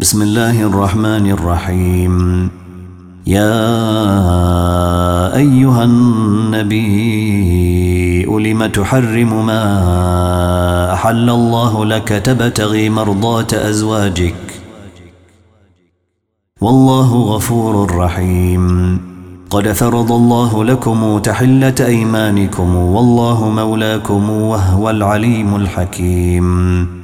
بسم الله الرحمن الرحيم يا أيها النبي لم تحرم ما أحل الله لك تبتغي مرضات أزواجك والله غفور رحيم قد فرض الله لكم تحلة أيمانكم والله مولاكم وهو العليم الحكيم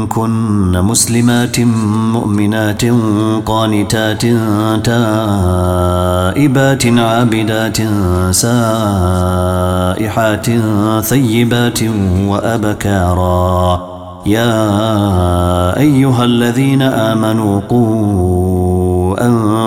منكن مسلمات مؤمنات قانتات تائبات عابدات سائحات ثيبات وأبكارا. يا أيها الذين آمنوا قوا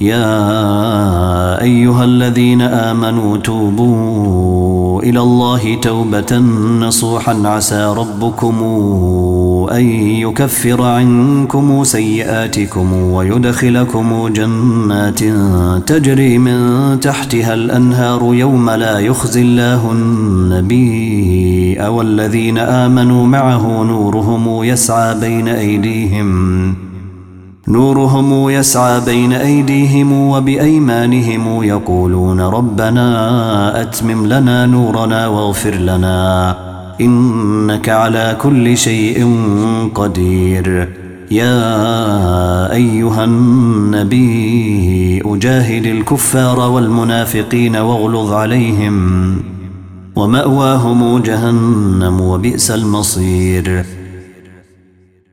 يا أيها الذين آمنوا توبوا إلى الله توبة نصوحا. عسى ربكم أن يكفر عنكم سيئاتكم ويدخلكم جنات تجري من تحتها الأنهار يوم لا يخزي الله النبي والذين آمنوا معه نورهم يسعى بين أيديهم. نورهم يسعى بين أيديهم وبأيمانهم يقولون ربنا أتمم لنا نورنا واغفر لنا إنك على كل شيء قدير يا أيها النبي أجاهد الكفار والمنافقين واغلظ عليهم ومأواهم جهنم وبئس المصير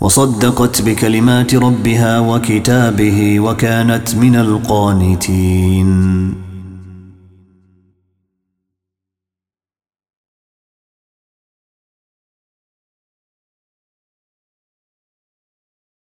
وصدقت بكلمات ربها وكتابه وكانت من القانتين.